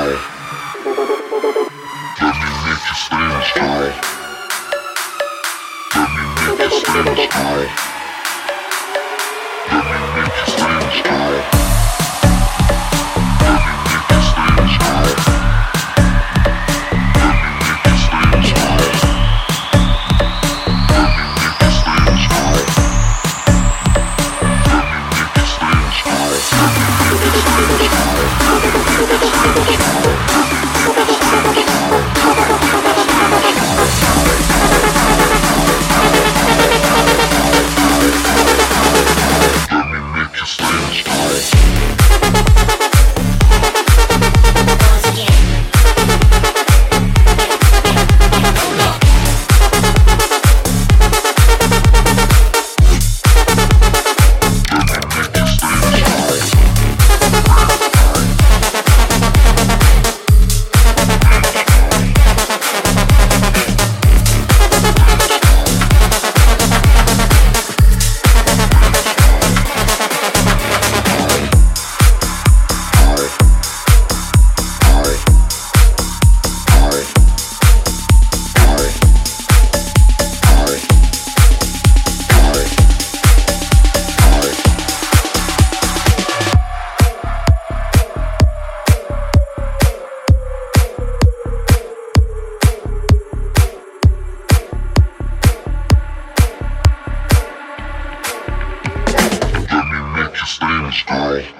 girl. Let me make you stand, girl. Let me make you stand, girl. things, girl.